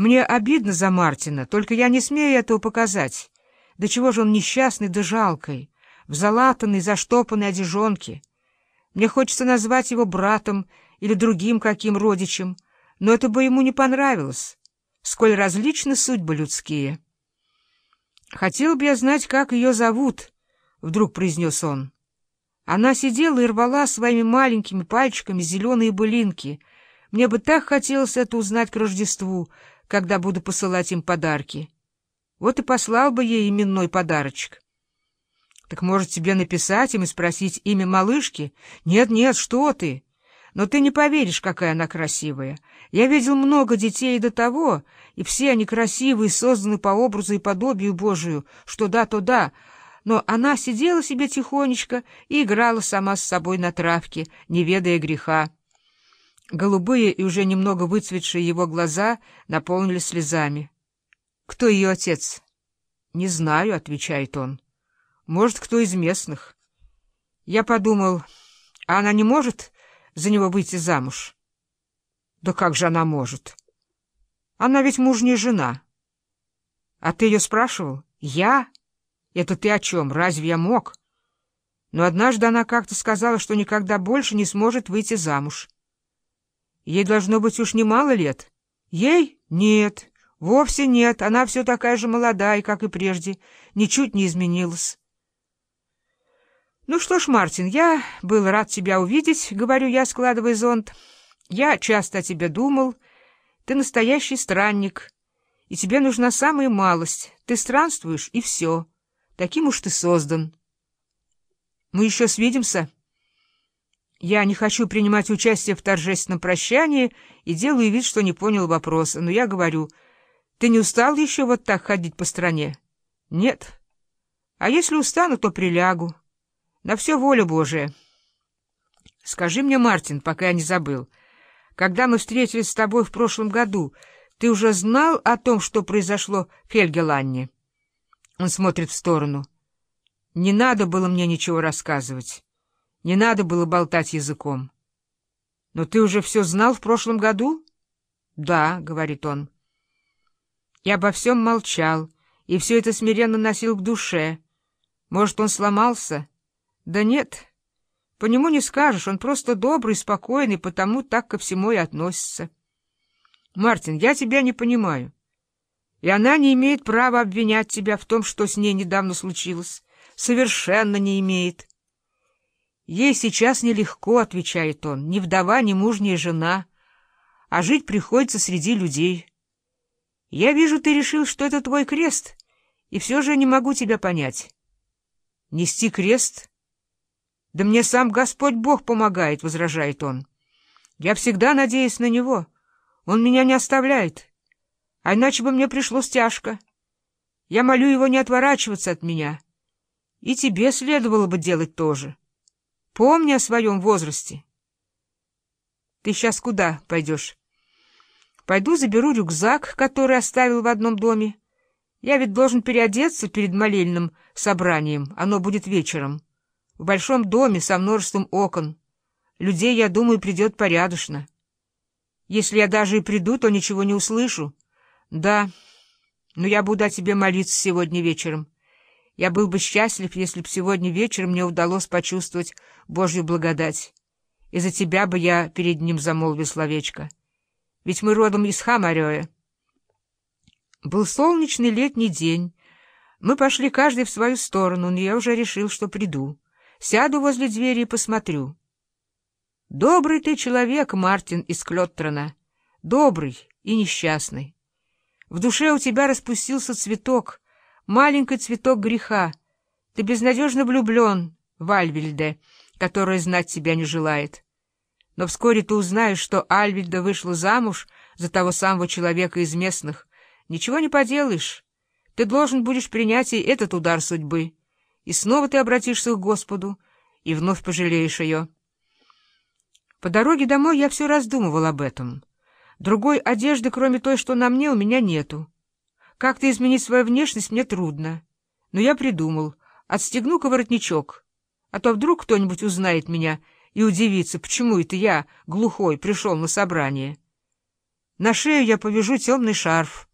Мне обидно за Мартина, только я не смею этого показать. До чего же он несчастный да жалкой, в залатанной, заштопанной одежонке. Мне хочется назвать его братом или другим каким родичем, но это бы ему не понравилось, сколь различны судьбы людские. «Хотел бы я знать, как ее зовут», — вдруг произнес он. Она сидела и рвала своими маленькими пальчиками зеленые былинки. Мне бы так хотелось это узнать к Рождеству, когда буду посылать им подарки. Вот и послал бы ей именной подарочек. Так может, тебе написать им и спросить имя малышки? Нет-нет, что ты! Но ты не поверишь, какая она красивая. Я видел много детей до того, и все они красивые, созданы по образу и подобию Божию, что да, то да. Но она сидела себе тихонечко и играла сама с собой на травке, не ведая греха. Голубые и уже немного выцветшие его глаза наполнились слезами. «Кто ее отец?» «Не знаю», — отвечает он. «Может, кто из местных». Я подумал, а она не может за него выйти замуж? Да как же она может? Она ведь мужняя жена. А ты ее спрашивал? Я? Это ты о чем? Разве я мог? Но однажды она как-то сказала, что никогда больше не сможет выйти замуж. Ей должно быть уж немало лет. Ей? Нет, вовсе нет. Она все такая же молодая, как и прежде. Ничуть не изменилась. Ну что ж, Мартин, я был рад тебя увидеть, говорю я, складывая зонт. Я часто о тебе думал. Ты настоящий странник, и тебе нужна самая малость. Ты странствуешь, и все. Таким уж ты создан. Мы еще свидимся. Я не хочу принимать участие в торжественном прощании и делаю вид, что не понял вопроса. Но я говорю, ты не устал еще вот так ходить по стране? Нет. А если устану, то прилягу. На все воля Божия. Скажи мне, Мартин, пока я не забыл, когда мы встретились с тобой в прошлом году, ты уже знал о том, что произошло в Хельгеланне? Он смотрит в сторону. Не надо было мне ничего рассказывать. Не надо было болтать языком. — Но ты уже все знал в прошлом году? — Да, — говорит он. Я обо всем молчал, и все это смиренно носил в душе. Может, он сломался? Да нет, по нему не скажешь, он просто добрый, спокойный, потому так ко всему и относится. Мартин, я тебя не понимаю. И она не имеет права обвинять тебя в том, что с ней недавно случилось. Совершенно не имеет. Ей сейчас нелегко, — отвечает он, — ни вдова, ни мужняя жена, а жить приходится среди людей. Я вижу, ты решил, что это твой крест, и все же не могу тебя понять. Нести крест? Да мне сам Господь Бог помогает, — возражает он. Я всегда надеюсь на Него. Он меня не оставляет. А иначе бы мне пришлось тяжко. Я молю Его не отворачиваться от меня. И тебе следовало бы делать то же. Помни о своем возрасте. Ты сейчас куда пойдешь? Пойду заберу рюкзак, который оставил в одном доме. Я ведь должен переодеться перед молельным собранием. Оно будет вечером. В большом доме со множеством окон. Людей, я думаю, придет порядочно. Если я даже и приду, то ничего не услышу. Да, но я буду о тебе молиться сегодня вечером. Я был бы счастлив, если б сегодня вечером мне удалось почувствовать Божью благодать. И за тебя бы я перед ним замолвил словечко. Ведь мы родом из Хамарея. Был солнечный летний день. Мы пошли каждый в свою сторону, но я уже решил, что приду. Сяду возле двери и посмотрю. Добрый ты человек, Мартин из Клеттрона. Добрый и несчастный. В душе у тебя распустился цветок — маленький цветок греха. Ты безнадежно влюблен в Альвильде, которая знать тебя не желает. Но вскоре ты узнаешь, что Альвильда вышла замуж за того самого человека из местных. Ничего не поделаешь. Ты должен будешь принять и этот удар судьбы. И снова ты обратишься к Господу и вновь пожалеешь ее. По дороге домой я все раздумывал об этом. Другой одежды, кроме той, что на мне, у меня нету. Как-то изменить свою внешность мне трудно. Но я придумал. Отстегну-ка воротничок. А то вдруг кто-нибудь узнает меня и удивится, почему это я, глухой, пришел на собрание. На шею я повяжу темный шарф.